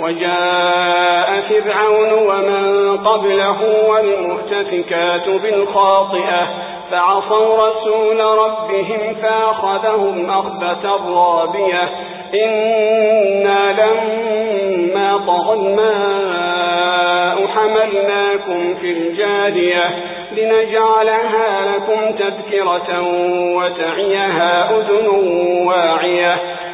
وجاء فرعون ومن قبله والمهتفكات بالخاطئة فعصوا رسول ربهم فأخذهم أخذة رابية. إنا لما طغى الماء حملناكم في الجارية لنجعلها لكم تذكرة وتعيها أذن واعية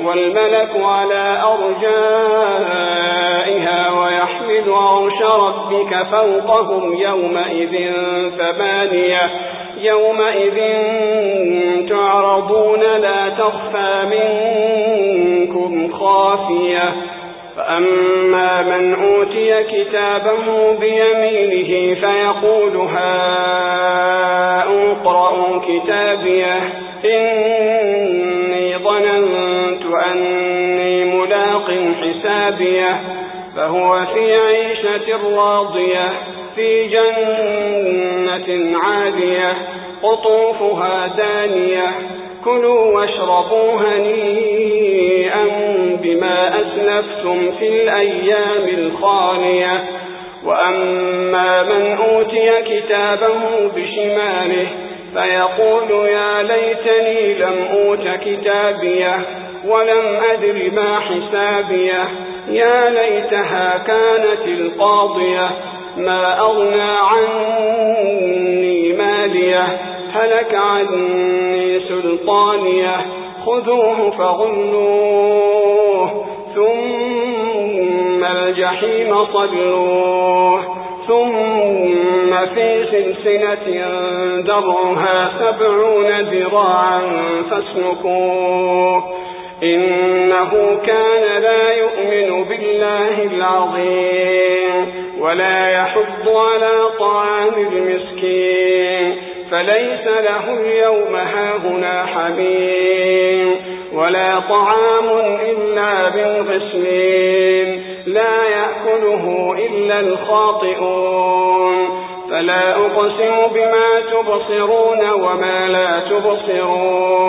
والملك على أرجائها ويحمل عرش ربك فوقهم يومئذ ثمانية يومئذ تعرضون لا تخفى منكم خافية فأما من أوتي كتابه بيمينه فيقول هاؤم اقرءوا كتابيه حسابيه فهو في عيشة راضية في جنة عالية قطوفها دانية كلوا واشربوا هنيئا بما أسلفتم في الأيام الخالية. وأما من أوتي كتابه بشماله فيقول يا ليتني لم أوت كتابية ولم أدر ما حسابية. يا ليتها كانت القاضية ما أغنى عني مالية هلك عني سلطانية خذوه فغلوه ثم الجحيم صلوه ثم في سلسلة درعها سبعون ذراعا فاسلكوه. إنه كان لا يؤمن بالله العظيم ولا يحض على طعام المسكين فليس له اليوم هاهنا حميم ولا طعام إلا بالغسلين لا يأكله إلا الخاطئون فلا أقسم بما تبصرون وما لا تبصرون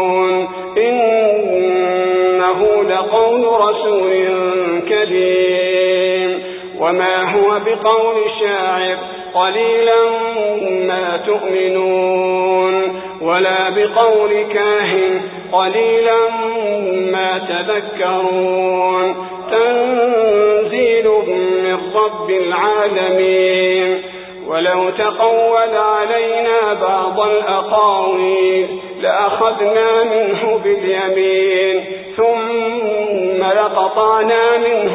كريم وما هو بقول شاعر قليلا ما تؤمنون. ولا بقول كاهن قليلا ما تذكرون. تنزيل من رب العالمين. ولو تقول علينا بعض الأقاويل لأخذنا منه باليمين. ثم لقطعنا منه